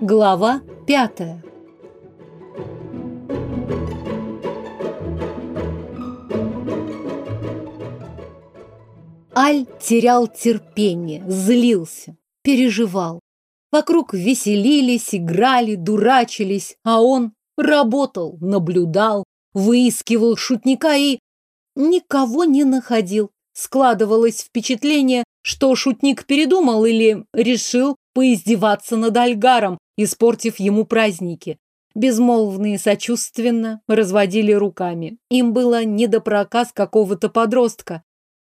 Глава пятая. Аль терял терпение, злился, переживал. Вокруг веселились, играли, дурачились, а он работал, наблюдал, выискивал шутника и никого не находил. Складывалось впечатление, что шутник передумал или решил поиздеваться над Альгаром, испортив ему праздники. Безмолвные сочувственно разводили руками. Им было не до проказ какого-то подростка.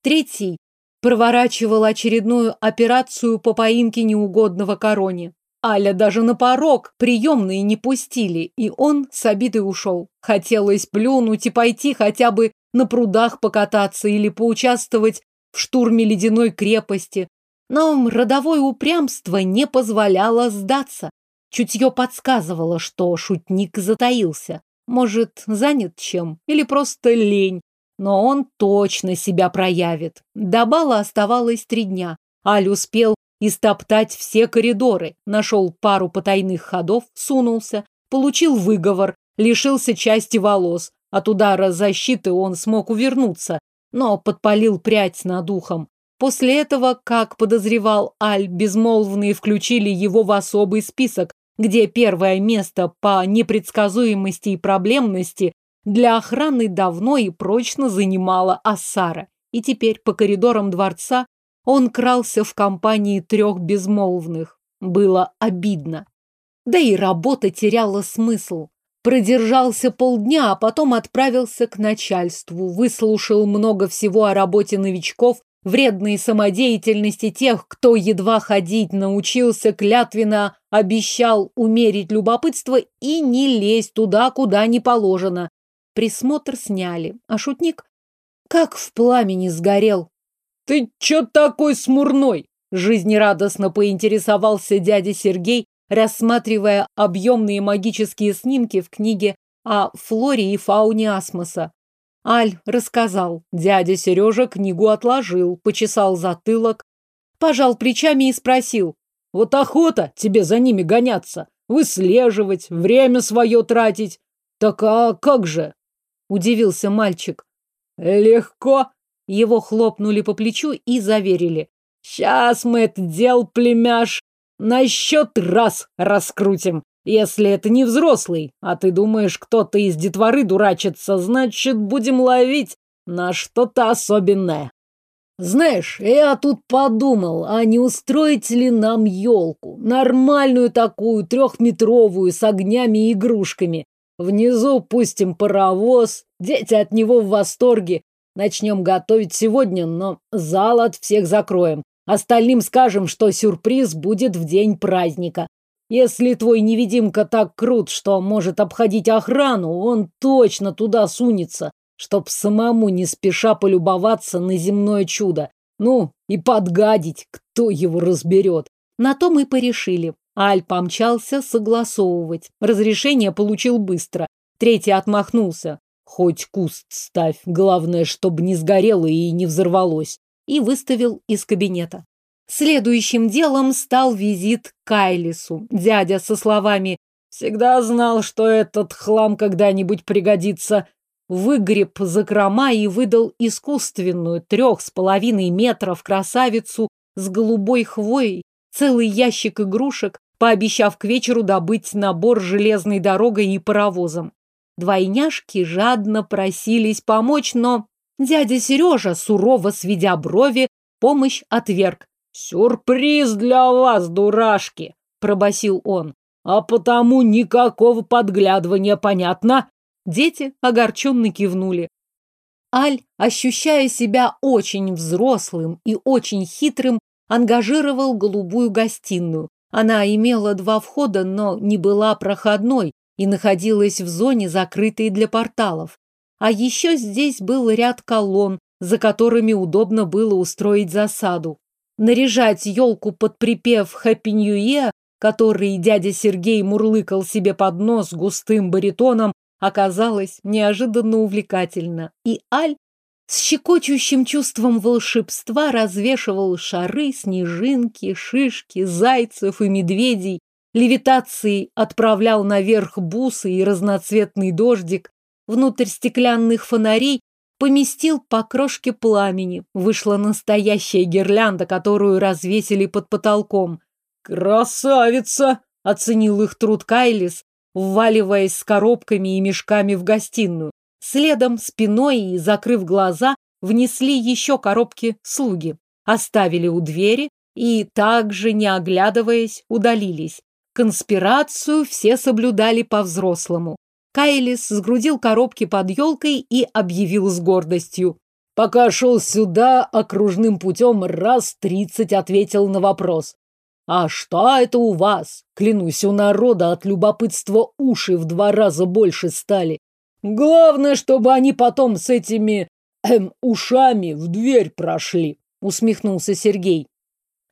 Третий проворачивал очередную операцию по поимке неугодного короне. Аля даже на порог приемные не пустили, и он с обидой ушел. Хотелось плюнуть и пойти хотя бы на прудах покататься или поучаствовать в штурме ледяной крепости. Но родовое упрямство не позволяло сдаться. Чутье подсказывало, что шутник затаился. Может, занят чем? Или просто лень? Но он точно себя проявит. До бала оставалось три дня. Аль успел истоптать все коридоры, нашел пару потайных ходов, сунулся, получил выговор, лишился части волос. От удара защиты он смог увернуться, но подпалил прядь над ухом. После этого, как подозревал Аль, безмолвные включили его в особый список, где первое место по непредсказуемости и проблемности для охраны давно и прочно занимала Ассара. И теперь по коридорам дворца он крался в компании трех безмолвных. Было обидно. Да и работа теряла смысл. Продержался полдня, а потом отправился к начальству, выслушал много всего о работе новичков, вредной самодеятельности тех, кто едва ходить научился, клятвенно обещал умерить любопытство и не лезть туда, куда не положено. Присмотр сняли, а шутник как в пламени сгорел. «Ты чё такой смурной?» Жизнерадостно поинтересовался дядя Сергей, рассматривая объемные магические снимки в книге о флоре и фауне асмоса. Аль рассказал. Дядя Сережа книгу отложил, почесал затылок, пожал плечами и спросил. «Вот охота тебе за ними гоняться, выслеживать, время свое тратить. Так а как же?» Удивился мальчик. «Легко!» Его хлопнули по плечу и заверили. «Сейчас мы это дел, племяш, на счет раз раскрутим. Если это не взрослый, а ты думаешь, кто-то из детворы дурачится, значит, будем ловить на что-то особенное. Знаешь, я тут подумал, а не устроить ли нам елку? Нормальную такую, трехметровую, с огнями и игрушками. Внизу пустим паровоз, дети от него в восторге. Начнем готовить сегодня, но зал от всех закроем. Остальным скажем, что сюрприз будет в день праздника. Если твой невидимка так крут, что может обходить охрану, он точно туда сунется, чтоб самому не спеша полюбоваться на земное чудо. Ну, и подгадить, кто его разберет. На то мы порешили. Аль помчался согласовывать. Разрешение получил быстро. Третий отмахнулся. Хоть куст ставь, главное, чтобы не сгорело и не взорвалось и выставил из кабинета. Следующим делом стал визит к Кайлису. Дядя со словами «Всегда знал, что этот хлам когда-нибудь пригодится», выгреб закрома и выдал искусственную трех с половиной метров красавицу с голубой хвоей, целый ящик игрушек, пообещав к вечеру добыть набор железной дорогой и паровозом. Двойняшки жадно просились помочь, но Дядя Сережа, сурово сведя брови, помощь отверг. «Сюрприз для вас, дурашки!» – пробасил он. «А потому никакого подглядывания, понятно?» Дети огорченно кивнули. Аль, ощущая себя очень взрослым и очень хитрым, ангажировал голубую гостиную. Она имела два входа, но не была проходной и находилась в зоне, закрытой для порталов. А еще здесь был ряд колонн, за которыми удобно было устроить засаду. Наряжать елку под припев «Хэппи Нью Е», который дядя Сергей мурлыкал себе под нос густым баритоном, оказалось неожиданно увлекательно. И Аль с щекочущим чувством волшебства развешивал шары, снежинки, шишки, зайцев и медведей, левитацией отправлял наверх бусы и разноцветный дождик, внутрь стеклянных фонарей поместил по крошке пламени. Вышла настоящая гирлянда, которую развесили под потолком. «Красавица!» — оценил их труд Кайлис, вваливаясь с коробками и мешками в гостиную. Следом, спиной и закрыв глаза, внесли еще коробки слуги. Оставили у двери и, также не оглядываясь, удалились. Конспирацию все соблюдали по-взрослому. Кайлис сгрудил коробки под елкой и объявил с гордостью. «Пока шел сюда, окружным путем раз тридцать ответил на вопрос. А что это у вас? Клянусь, у народа от любопытства уши в два раза больше стали. Главное, чтобы они потом с этими эм, ушами в дверь прошли», усмехнулся Сергей.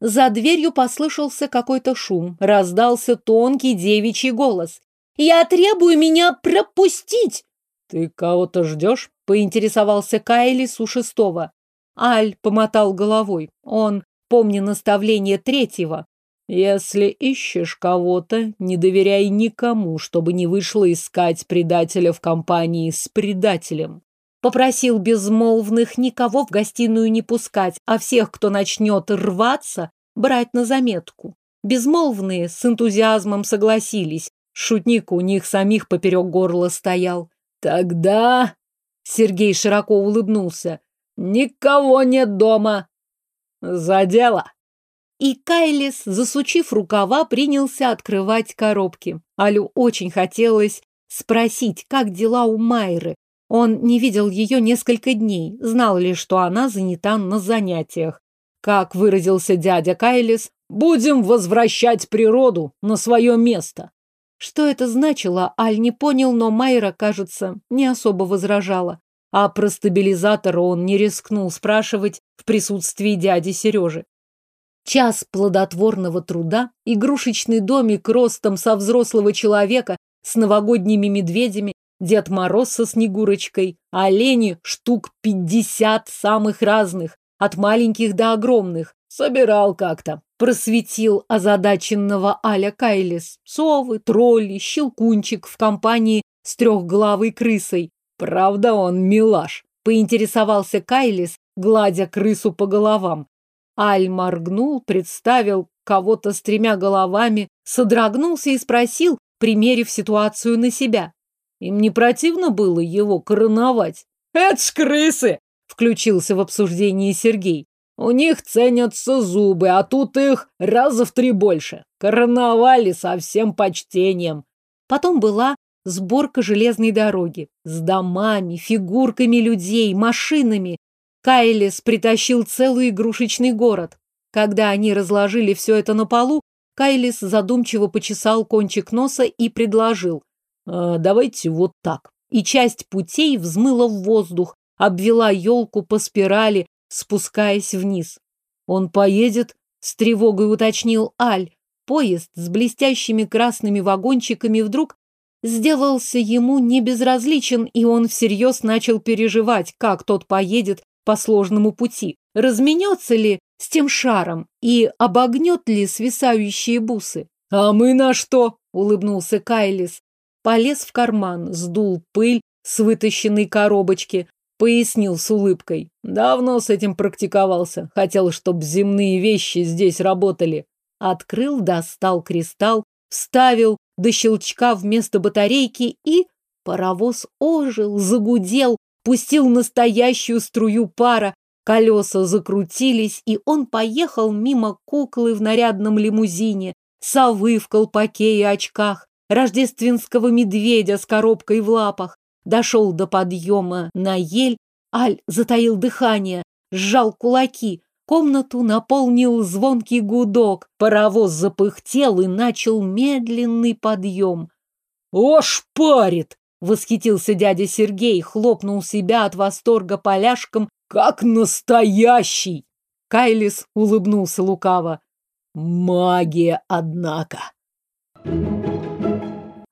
За дверью послышался какой-то шум, раздался тонкий девичий голос. «Я требую меня пропустить!» «Ты кого-то ждешь?» — поинтересовался Кайли с шестого. Аль помотал головой. Он, помня наставление третьего, «Если ищешь кого-то, не доверяй никому, чтобы не вышло искать предателя в компании с предателем». Попросил безмолвных никого в гостиную не пускать, а всех, кто начнет рваться, брать на заметку. Безмолвные с энтузиазмом согласились. Шутник у них самих поперек горла стоял. Тогда... Сергей широко улыбнулся. Никого нет дома. За дело. И Кайлис, засучив рукава, принялся открывать коробки. Алю очень хотелось спросить, как дела у Майры, он не видел ее несколько дней, знал лишь, что она занята на занятиях. Как выразился дядя Кайлис, «Будем возвращать природу на свое место». Что это значило, Аль не понял, но Майра, кажется, не особо возражала. А про стабилизатор он не рискнул спрашивать в присутствии дяди Сережи. Час плодотворного труда, игрушечный домик ростом со взрослого человека с новогодними медведями, Дед Мороз со Снегурочкой, олени штук пятьдесят самых разных, от маленьких до огромных. Собирал как-то. Просветил озадаченного Аля Кайлис. Совы, тролли, щелкунчик в компании с трехглавой крысой. Правда он милаш? Поинтересовался Кайлис, гладя крысу по головам. Аль моргнул, представил кого-то с тремя головами, содрогнулся и спросил, примерив ситуацию на себя. Им не противно было его короновать? Это ж крысы! Включился в обсуждение Сергей. У них ценятся зубы, а тут их раза в три больше. Короновали со всем почтением. Потом была сборка железной дороги. С домами, фигурками людей, машинами. Кайлис притащил целый игрушечный город. Когда они разложили все это на полу, Кайлис задумчиво почесал кончик носа и предложил. «А, давайте вот так. И часть путей взмыла в воздух, обвела елку по спирали, спускаясь вниз. Он поедет, с тревогой уточнил Аль. Поезд с блестящими красными вагончиками вдруг сделался ему небезразличен, и он всерьез начал переживать, как тот поедет по сложному пути. Разменется ли с тем шаром и обогнет ли свисающие бусы? «А мы на что?» — улыбнулся Кайлис. Полез в карман, сдул пыль с вытащенной коробочки, пояснил с улыбкой. Давно с этим практиковался. Хотел, чтобы земные вещи здесь работали. Открыл, достал кристалл, вставил до щелчка вместо батарейки и... Паровоз ожил, загудел, пустил настоящую струю пара, колеса закрутились, и он поехал мимо куклы в нарядном лимузине, совы в колпаке и очках, рождественского медведя с коробкой в лапах. Дошел до подъема на ель, Аль затаил дыхание, сжал кулаки. Комнату наполнил звонкий гудок, паровоз запыхтел и начал медленный подъем. «О, шпарит!» — восхитился дядя Сергей, хлопнул себя от восторга поляшком, как настоящий. Кайлис улыбнулся лукаво. «Магия, однако!»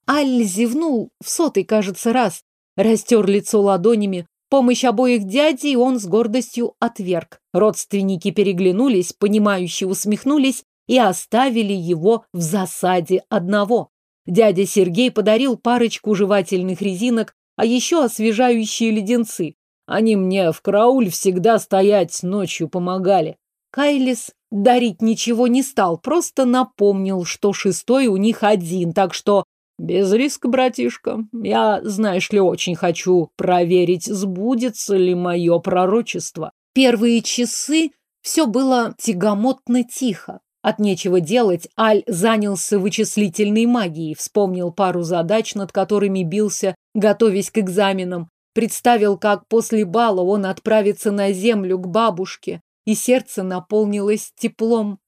Аль зевнул в сотый, кажется, раз, растер лицо ладонями. Помощь обоих дядей он с гордостью отверг. Родственники переглянулись, понимающе усмехнулись и оставили его в засаде одного. Дядя Сергей подарил парочку жевательных резинок, а еще освежающие леденцы. Они мне в карауль всегда стоять ночью помогали. Кайлис дарить ничего не стал, просто напомнил, что шестой у них один, так что без риска, братишка. Я, знаешь ли, очень хочу проверить, сбудется ли мое пророчество. Первые часы все было тягомотно тихо. От нечего делать Аль занялся вычислительной магией, вспомнил пару задач, над которыми бился, готовясь к экзаменам. Представил, как после бала он отправится на землю к бабушке, и сердце наполнилось теплом.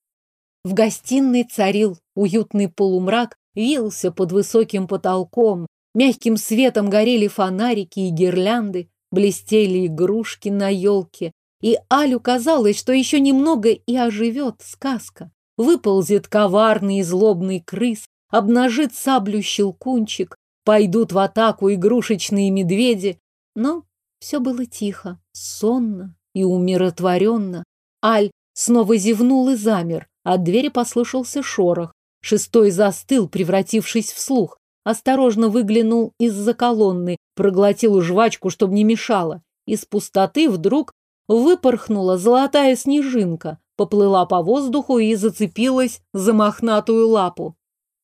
В гостиной царил уютный полумрак, вился под высоким потолком, мягким светом горели фонарики и гирлянды, блестели игрушки на елке, и Алю казалось, что еще немного и оживет сказка. Выползет коварный и злобный крыс, обнажит саблю щелкунчик, пойдут в атаку игрушечные медведи. Но все было тихо, сонно и умиротворенно. Аль снова зевнул и замер, от двери послышался шорох. Шестой застыл, превратившись в слух. Осторожно выглянул из-за колонны, проглотил жвачку, чтобы не мешало. Из пустоты вдруг выпорхнула золотая снежинка, поплыла по воздуху и зацепилась за мохнатую лапу.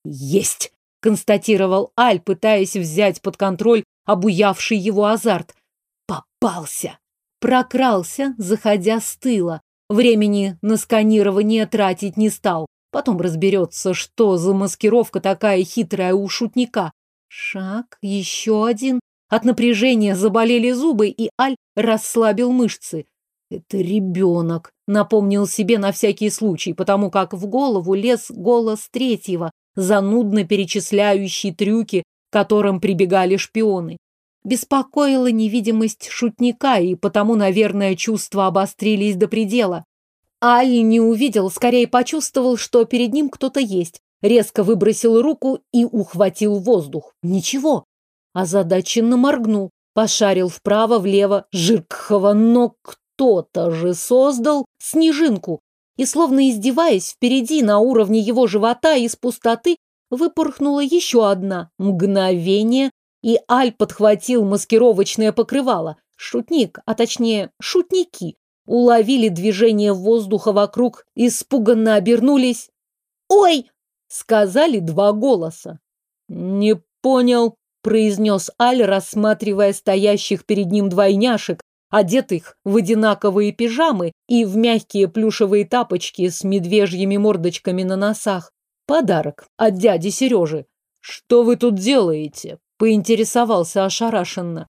«Есть!» — констатировал Аль, пытаясь взять под контроль обуявший его азарт. «Попался!» Прокрался, заходя с тыла. Времени на сканирование тратить не стал. Потом разберется, что за маскировка такая хитрая у шутника. Шаг, еще один. От напряжения заболели зубы, и Аль расслабил мышцы. Это ребенок, напомнил себе на всякий случай, потому как в голову лез голос третьего, занудно перечисляющий трюки, которым прибегали шпионы. Беспокоила невидимость шутника, и потому, наверное, чувства обострились до предела. Аль не увидел, скорее почувствовал, что перед ним кто-то есть. Резко выбросил руку и ухватил воздух. Ничего. Озадаченно моргнул, пошарил вправо-влево. Жиркхова, но кто? кто-то же создал снежинку. И, словно издеваясь, впереди на уровне его живота из пустоты выпорхнула еще одна. Мгновение, и Аль подхватил маскировочное покрывало. Шутник, а точнее шутники, уловили движение воздуха вокруг, испуганно обернулись. «Ой!» — сказали два голоса. «Не понял», — произнес Аль, рассматривая стоящих перед ним двойняшек, одетых в одинаковые пижамы и в мягкие плюшевые тапочки с медвежьими мордочками на носах. Подарок от дяди Сережи. «Что вы тут делаете?» – поинтересовался ошарашенно.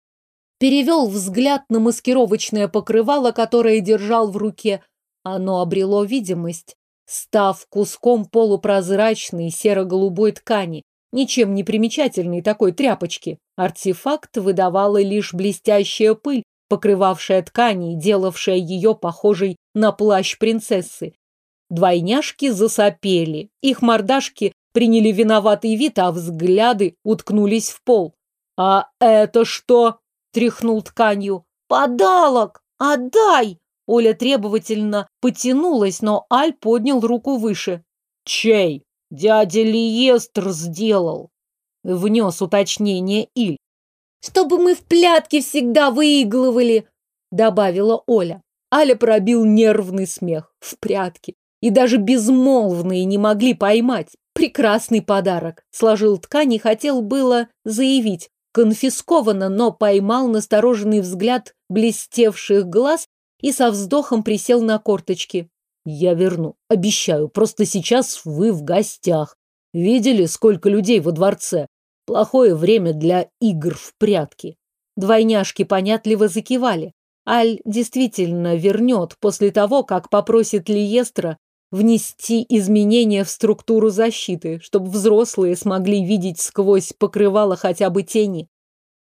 Перевел взгляд на маскировочное покрывало, которое держал в руке. Оно обрело видимость, став куском полупрозрачной серо-голубой ткани, ничем не примечательной такой тряпочки. Артефакт выдавала лишь блестящая пыль, покрывавшая ткань и делавшая ее похожей на плащ принцессы. Двойняшки засопели, их мордашки приняли виноватый вид, а взгляды уткнулись в пол. «А это что?» — тряхнул тканью. «Подалок! Отдай!» Оля требовательно потянулась, но Аль поднял руку выше. «Чей? Дядя Лиестр сделал!» Внес уточнение Иль. «Чтобы мы в плятки всегда выигрывали», — добавила Оля. Аля пробил нервный смех. В прятки. И даже безмолвные не могли поймать. Прекрасный подарок. Сложил ткань и хотел было заявить. Конфисковано, но поймал настороженный взгляд блестевших глаз и со вздохом присел на корточки. Я верну, обещаю, просто сейчас вы в гостях. Видели, сколько людей во дворце? Плохое время для игр в прятки. Двойняшки понятливо закивали. Аль действительно вернет после того, как попросит Лиестра внести изменения в структуру защиты, чтобы взрослые смогли видеть сквозь покрывало хотя бы тени.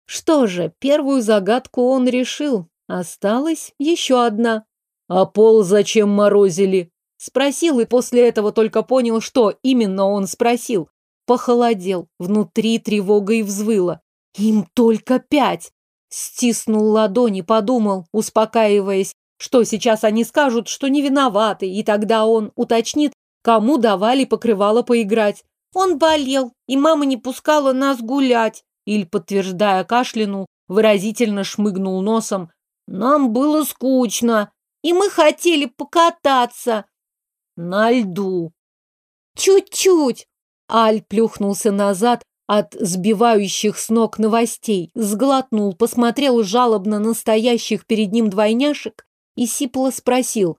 Что же, первую загадку он решил. Осталась еще одна. А пол зачем морозили? Спросил и после этого только понял, что именно он спросил похолодел, внутри тревогой взвыло. Им только пять! Стиснул ладони, подумал, успокаиваясь, что сейчас они скажут, что не виноваты, и тогда он уточнит, кому давали покрывало поиграть. Он болел, и мама не пускала нас гулять. Иль, подтверждая, кашлянул, выразительно шмыгнул носом. Нам было скучно, и мы хотели покататься. На льду. Чуть-чуть. Аль плюхнулся назад от сбивающих с ног новостей, сглотнул, посмотрел жалобно на стоящих перед ним двойняшек и сипло спросил.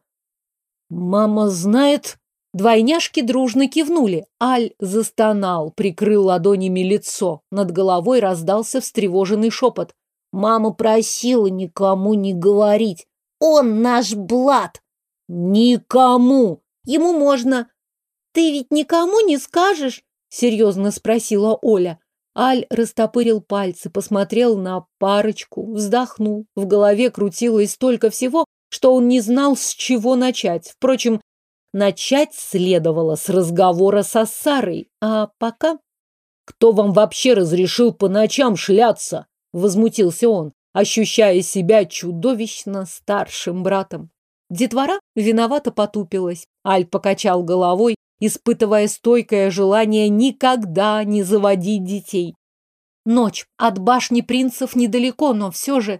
«Мама знает?» Двойняшки дружно кивнули. Аль застонал, прикрыл ладонями лицо. Над головой раздался встревоженный шепот. «Мама просила никому не говорить. Он наш Блад!» «Никому!» «Ему можно!» «Ты ведь никому не скажешь?» Серьезно спросила Оля. Аль растопырил пальцы, посмотрел на парочку, вздохнул. В голове крутилось столько всего, что он не знал, с чего начать. Впрочем, начать следовало с разговора со Сарой. А пока... «Кто вам вообще разрешил по ночам шляться?» Возмутился он, ощущая себя чудовищно старшим братом. Детвора виновато потупилась. Аль покачал головой, испытывая стойкое желание никогда не заводить детей. Ночь от башни принцев недалеко, но все же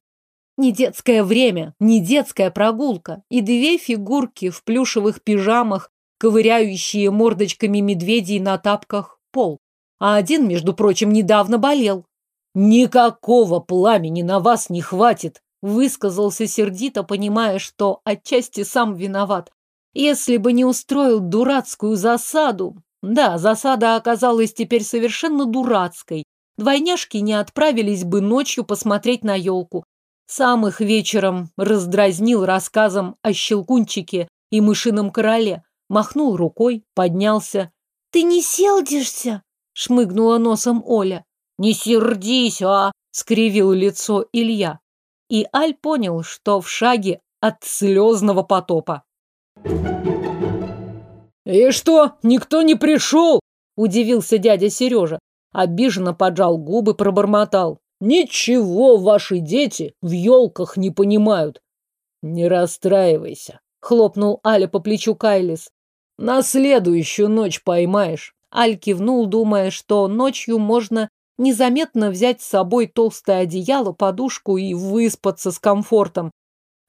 не детское время, не детская прогулка. И две фигурки в плюшевых пижамах, ковыряющие мордочками медведей на тапках пол. А один, между прочим, недавно болел. «Никакого пламени на вас не хватит!» Высказался сердито, понимая, что отчасти сам виноват. Если бы не устроил дурацкую засаду... Да, засада оказалась теперь совершенно дурацкой. Двойняшки не отправились бы ночью посмотреть на елку. Сам их вечером раздразнил рассказом о щелкунчике и мышином короле. Махнул рукой, поднялся. «Ты не селдишься?» — шмыгнула носом Оля. «Не сердись, а!» — скривил лицо Илья. И Аль понял, что в шаге от слезного потопа. «И что, никто не пришел?» – удивился дядя Сережа. Обиженно поджал губы, пробормотал. «Ничего ваши дети в елках не понимают». «Не расстраивайся», – хлопнул Аля по плечу Кайлис. «На следующую ночь поймаешь». Аль кивнул, думая, что ночью можно незаметно взять с собой толстое одеяло, подушку и выспаться с комфортом.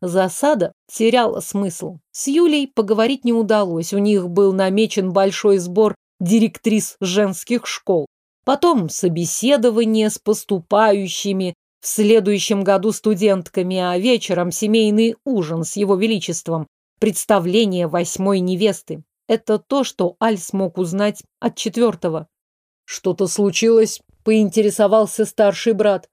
Засада теряла смысл. С Юлей поговорить не удалось, у них был намечен большой сбор директрис женских школ. Потом собеседование с поступающими в следующем году студентками, а вечером семейный ужин с его величеством, представление восьмой невесты. Это то, что Аль смог узнать от четвертого. Что-то случилось? Поинтересовался старший брат.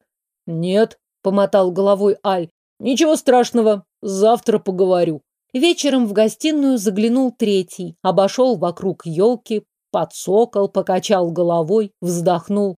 Нет, помотал головой Аль. Ничего страшного, завтра поговорю. Вечером в гостиную заглянул третий, обошел вокруг елки, подсокол, покачал головой, вздохнул.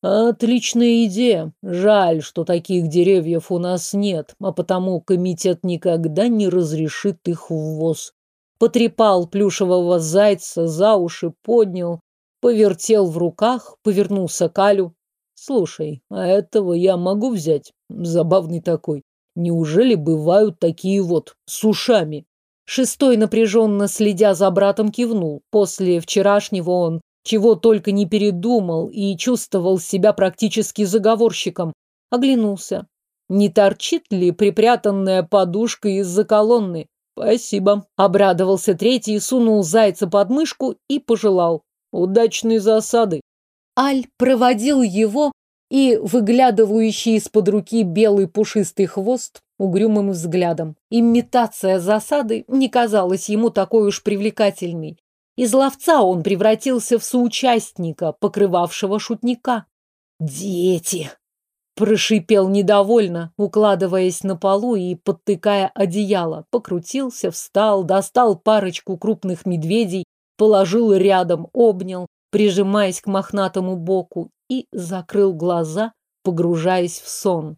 Отличная идея. Жаль, что таких деревьев у нас нет, а потому комитет никогда не разрешит их ввоз. Потрепал плюшевого зайца за уши, поднял, повертел в руках, повернулся к Алю. Слушай, а этого я могу взять? Забавный такой. Неужели бывают такие вот с ушами? Шестой, напряженно следя за братом, кивнул. После вчерашнего он чего только не передумал и чувствовал себя практически заговорщиком. Оглянулся. Не торчит ли припрятанная подушка из-за колонны? Спасибо. Обрадовался третий, сунул зайца под мышку и пожелал. Удачной засады. Аль проводил его и выглядывающий из-под руки белый пушистый хвост угрюмым взглядом. Имитация засады не казалась ему такой уж привлекательной. Из ловца он превратился в соучастника, покрывавшего шутника. «Дети!» – прошипел недовольно, укладываясь на полу и подтыкая одеяло. Покрутился, встал, достал парочку крупных медведей, положил рядом, обнял, прижимаясь к мохнатому боку, и закрыл глаза, погружаясь в сон.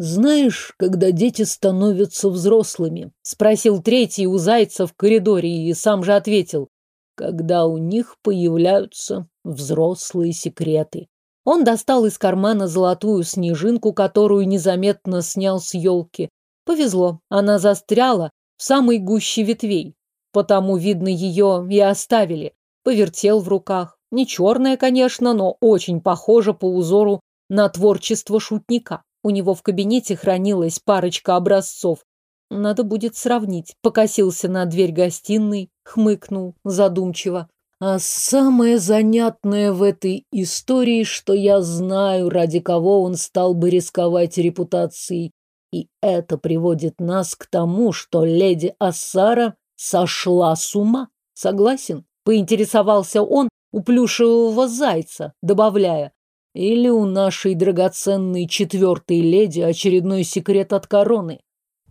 «Знаешь, когда дети становятся взрослыми?» – спросил третий у зайца в коридоре и сам же ответил. «Когда у них появляются взрослые секреты». Он достал из кармана золотую снежинку, которую незаметно снял с елки. Повезло, она застряла в самой гуще ветвей. потому, видно, ее и оставили. Повертел в руках. Не черная, конечно, но очень похоже по узору на творчество шутника. У него в кабинете хранилась парочка образцов. Надо будет сравнить. Покосился на дверь гостиной, хмыкнул задумчиво. А самое занятное в этой истории, что я знаю, ради кого он стал бы рисковать репутацией. И это приводит нас к тому, что леди Ассара сошла с ума. Согласен? Поинтересовался он у плюшевого зайца, добавляя. Или у нашей драгоценной четвертой леди очередной секрет от короны.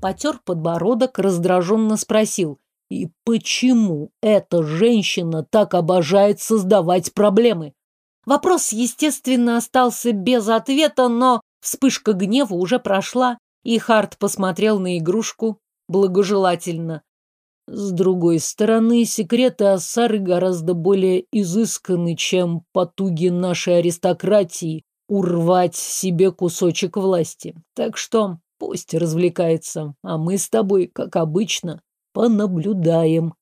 Потер подбородок, раздраженно спросил. И почему эта женщина так обожает создавать проблемы? Вопрос, естественно, остался без ответа, но вспышка гнева уже прошла, и Харт посмотрел на игрушку благожелательно. С другой стороны, секреты Ассары гораздо более изысканы, чем потуги нашей аристократии урвать себе кусочек власти. Так что пусть развлекается, а мы с тобой, как обычно, понаблюдаем.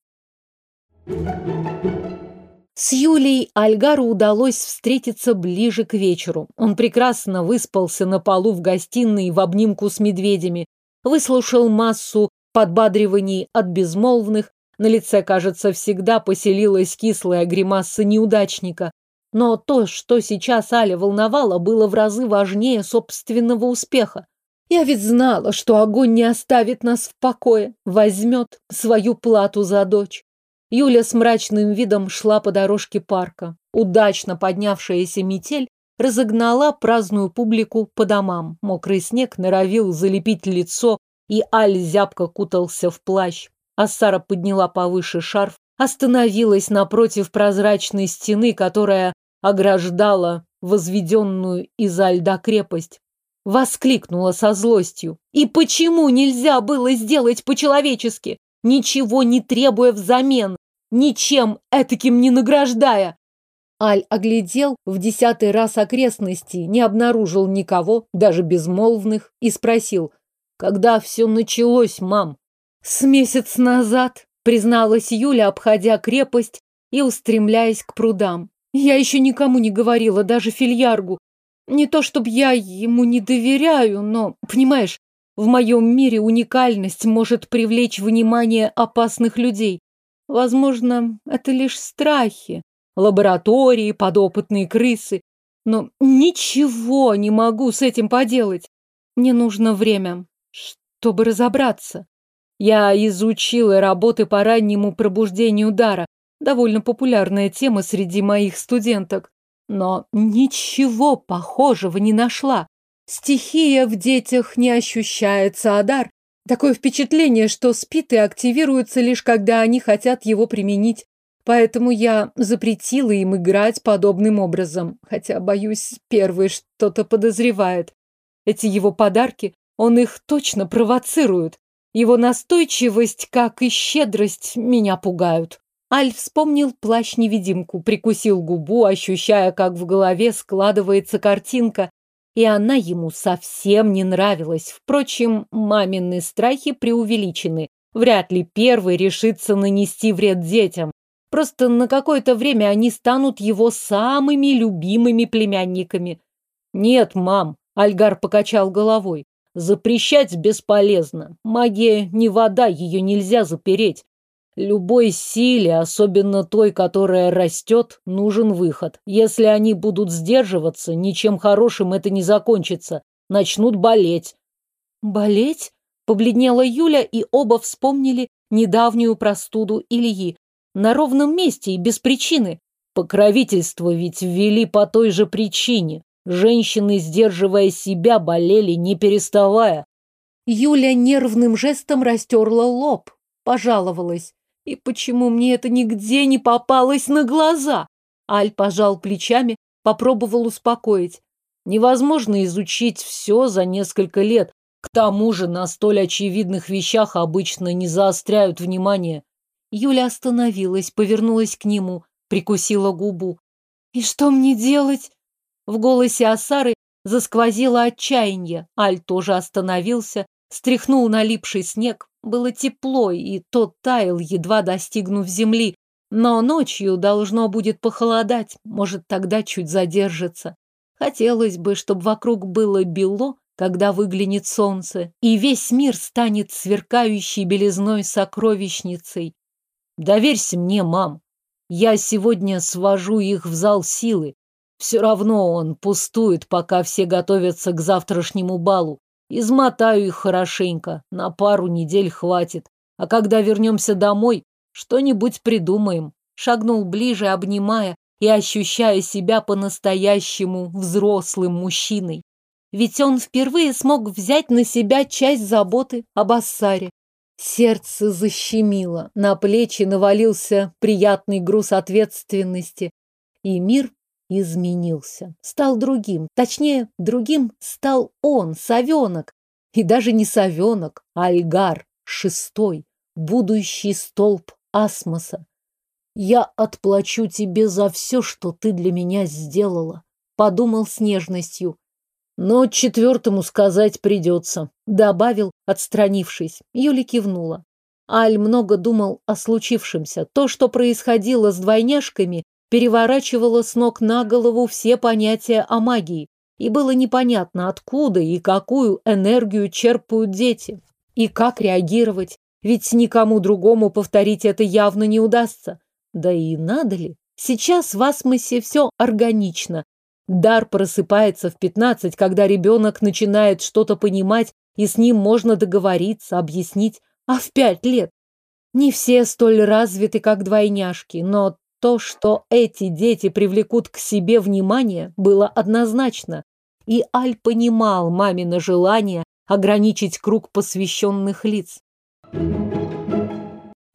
С Юлей Альгару удалось встретиться ближе к вечеру. Он прекрасно выспался на полу в гостиной в обнимку с медведями, выслушал массу подбадриваний от безмолвных, на лице, кажется, всегда поселилась кислая гримаса неудачника. Но то, что сейчас Аля волновало, было в разы важнее собственного успеха. Я ведь знала, что огонь не оставит нас в покое, возьмет свою плату за дочь. Юля с мрачным видом шла по дорожке парка. Удачно поднявшаяся метель разогнала праздную публику по домам. Мокрый снег норовил залепить лицо, и Аль зябко кутался в плащ. А Сара подняла повыше шарф, остановилась напротив прозрачной стены, которая ограждала возведенную изо льда крепость воскликнула со злостью. И почему нельзя было сделать по-человечески, ничего не требуя взамен, ничем этаким не награждая? Аль оглядел в десятый раз окрестности, не обнаружил никого, даже безмолвных, и спросил, когда все началось, мам? С месяц назад, призналась Юля, обходя крепость и устремляясь к прудам. Я еще никому не говорила, даже фильяргу, не то чтобы я ему не доверяю, но, понимаешь, в моем мире уникальность может привлечь внимание опасных людей. Возможно, это лишь страхи, лаборатории, подопытные крысы. Но ничего не могу с этим поделать. Мне нужно время, чтобы разобраться. Я изучила работы по раннему пробуждению дара. Довольно популярная тема среди моих студенток но ничего похожего не нашла. Стихия в детях не ощущается, а дар такое впечатление, что спит и активируется лишь когда они хотят его применить. Поэтому я запретила им играть подобным образом, хотя, боюсь, первый что-то подозревает. Эти его подарки, он их точно провоцирует. Его настойчивость, как и щедрость, меня пугают. Аль вспомнил плащ-невидимку, прикусил губу, ощущая, как в голове складывается картинка, и она ему совсем не нравилась. Впрочем, мамины страхи преувеличены. Вряд ли первый решится нанести вред детям. Просто на какое-то время они станут его самыми любимыми племянниками. «Нет, мам», — Альгар покачал головой, — «запрещать бесполезно. Магия не вода, ее нельзя запереть. Любой силе, особенно той, которая растет, нужен выход. Если они будут сдерживаться, ничем хорошим это не закончится. Начнут болеть. Болеть? Побледнела Юля, и оба вспомнили недавнюю простуду Ильи. На ровном месте и без причины. Покровительство ведь ввели по той же причине. Женщины, сдерживая себя, болели, не переставая. Юля нервным жестом растерла лоб, пожаловалась. И почему мне это нигде не попалось на глаза? Аль пожал плечами, попробовал успокоить. Невозможно изучить все за несколько лет. К тому же на столь очевидных вещах обычно не заостряют внимание. Юля остановилась, повернулась к нему, прикусила губу. «И что мне делать?» В голосе Асары засквозило отчаяние. Аль тоже остановился, Стряхнул налипший снег. Было тепло, и тот таял, едва достигнув земли. Но ночью должно будет похолодать, может, тогда чуть задержится. Хотелось бы, чтобы вокруг было бело, когда выглянет солнце, и весь мир станет сверкающей белизной сокровищницей. Доверься мне, мам. Я сегодня свожу их в зал силы. Все равно он пустует, пока все готовятся к завтрашнему балу. Измотаю их хорошенько, на пару недель хватит. А когда вернемся домой, что-нибудь придумаем. Шагнул ближе, обнимая и ощущая себя по-настоящему взрослым мужчиной. Ведь он впервые смог взять на себя часть заботы об Ассаре. Сердце защемило, на плечи навалился приятный груз ответственности, и мир изменился, стал другим. Точнее, другим стал он, совенок. И даже не совенок, а Альгар, шестой, будущий столб Асмоса. Я отплачу тебе за все, что ты для меня сделала, подумал с нежностью. Но четвертому сказать придется, добавил, отстранившись. Юли кивнула. Аль много думал о случившемся. То, что происходило с двойняшками, переворачивало с ног на голову все понятия о магии. И было непонятно, откуда и какую энергию черпают дети. И как реагировать. Ведь никому другому повторить это явно не удастся. Да и надо ли? Сейчас в Асмосе все органично. Дар просыпается в 15, когда ребенок начинает что-то понимать, и с ним можно договориться, объяснить. А в пять лет? Не все столь развиты, как двойняшки, но то, что эти дети привлекут к себе внимание, было однозначно. И Аль понимал мамино желание ограничить круг посвященных лиц.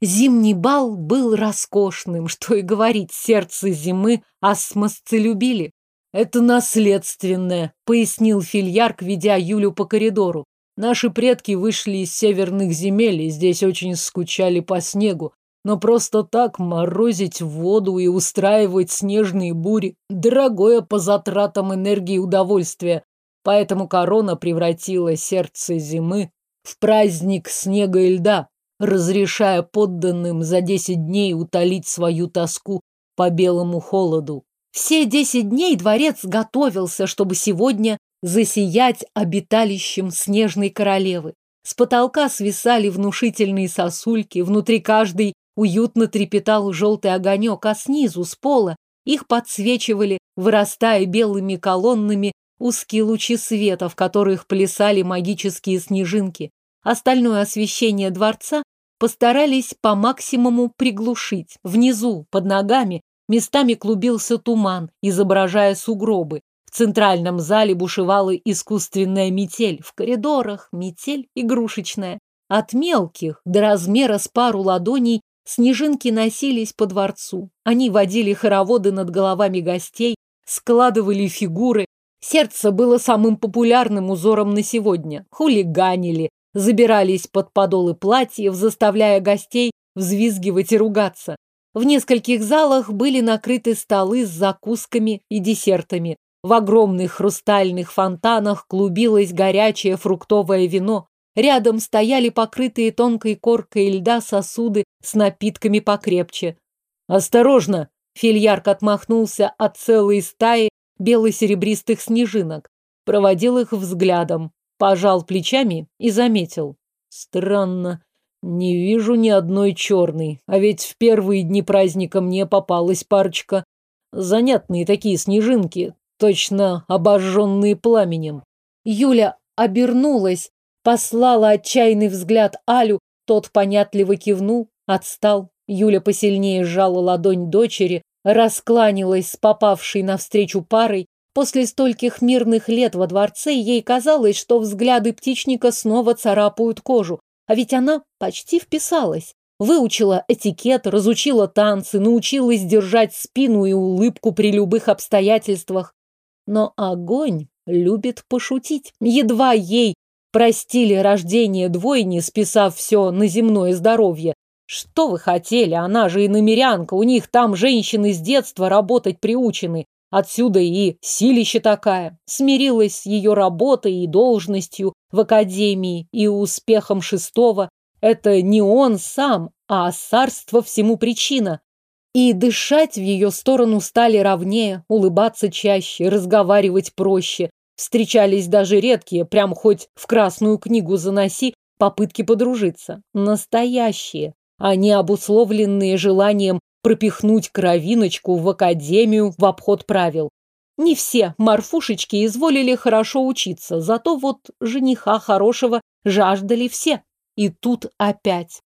Зимний бал был роскошным, что и говорить, сердце зимы асмосцы любили. «Это наследственное», — пояснил Фильярк, ведя Юлю по коридору. «Наши предки вышли из северных земель и здесь очень скучали по снегу. Но просто так морозить воду и устраивать снежные бури – дорогое по затратам энергии удовольствие. Поэтому корона превратила сердце зимы в праздник снега и льда, разрешая подданным за десять дней утолить свою тоску по белому холоду. Все десять дней дворец готовился, чтобы сегодня засиять обиталищем снежной королевы. С потолка свисали внушительные сосульки, внутри каждой уютно трепетал желтый огонек, а снизу, с пола, их подсвечивали, вырастая белыми колоннами, узкие лучи света, в которых плясали магические снежинки. Остальное освещение дворца постарались по максимуму приглушить. Внизу, под ногами, местами клубился туман, изображая сугробы. В центральном зале бушевала искусственная метель, в коридорах метель игрушечная. От мелких до размера с пару ладоней снежинки носились по дворцу. Они водили хороводы над головами гостей, складывали фигуры. Сердце было самым популярным узором на сегодня. Хулиганили, забирались под подолы платьев, заставляя гостей взвизгивать и ругаться. В нескольких залах были накрыты столы с закусками и десертами. В огромных хрустальных фонтанах клубилось горячее фруктовое вино. Рядом стояли покрытые тонкой коркой льда сосуды с напитками покрепче. «Осторожно!» Фильярк отмахнулся от целой стаи бело-серебристых снежинок. Проводил их взглядом пожал плечами и заметил. Странно, не вижу ни одной черной, а ведь в первые дни праздника мне попалась парочка. Занятные такие снежинки, точно обожженные пламенем. Юля обернулась, послала отчаянный взгляд Алю, тот понятливо кивнул, отстал. Юля посильнее сжала ладонь дочери, раскланялась с попавшей навстречу парой После стольких мирных лет во дворце ей казалось, что взгляды птичника снова царапают кожу, а ведь она почти вписалась. Выучила этикет, разучила танцы, научилась держать спину и улыбку при любых обстоятельствах. Но огонь любит пошутить. Едва ей простили рождение двойни, списав все на земное здоровье. Что вы хотели? Она же и намерянка, у них там женщины с детства работать приучены. Отсюда и силища такая. Смирилась с ее работой и должностью, в академии и успехом шестого. Это не он сам, а царство всему причина. И дышать в ее сторону стали ровнее, улыбаться чаще, разговаривать проще. Встречались даже редкие, прям хоть в красную книгу заноси, попытки подружиться. Настоящие, а не обусловленные желанием пропихнуть кровиночку в академию в обход правил. Не все марфушечки изволили хорошо учиться, зато вот жениха хорошего жаждали все. И тут опять.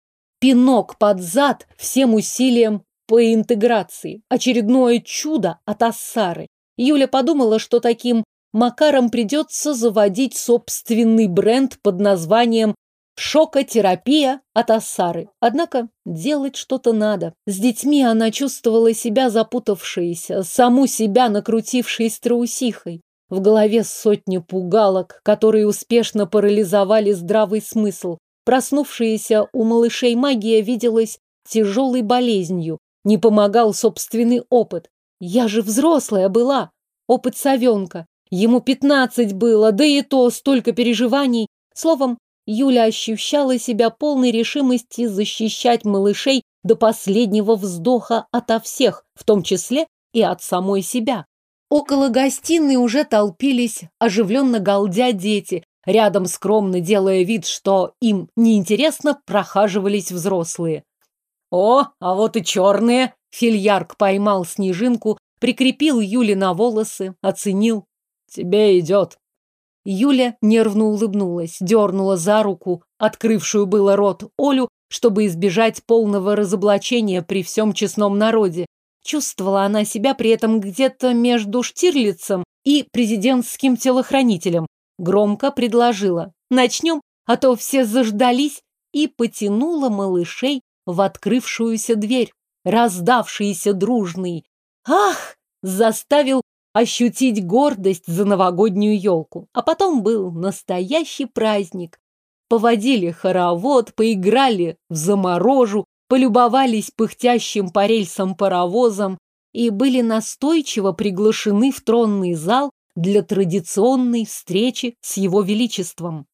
Пинок под зад всем усилием по интеграции. Очередное чудо от Ассары. Юля подумала, что таким макаром придется заводить собственный бренд под названием Шокотерапия от Ассары. Однако делать что-то надо. С детьми она чувствовала себя запутавшейся, саму себя накрутившей страусихой. В голове сотни пугалок, которые успешно парализовали здравый смысл. Проснувшаяся у малышей магия виделась тяжелой болезнью. Не помогал собственный опыт. Я же взрослая была. Опыт совенка. Ему пятнадцать было, да и то столько переживаний. Словом, Юля ощущала себя полной решимости защищать малышей до последнего вздоха ото всех, в том числе и от самой себя. Около гостиной уже толпились, оживленно галдя дети. Рядом, скромно делая вид, что им неинтересно, прохаживались взрослые. «О, а вот и черные!» Фильярк поймал снежинку, прикрепил Юле на волосы, оценил. «Тебе идет!» Юля нервно улыбнулась, дернула за руку, открывшую было рот Олю, чтобы избежать полного разоблачения при всем честном народе. Чувствовала она себя при этом где-то между Штирлицем и президентским телохранителем. Громко предложила «Начнем, а то все заждались» и потянула малышей в открывшуюся дверь. Раздавшийся дружный «Ах!» заставил ощутить гордость за новогоднюю елку. А потом был настоящий праздник. Поводили хоровод, поиграли в заморожу, полюбовались пыхтящим по рельсам паровозом и были настойчиво приглашены в тронный зал для традиционной встречи с его величеством.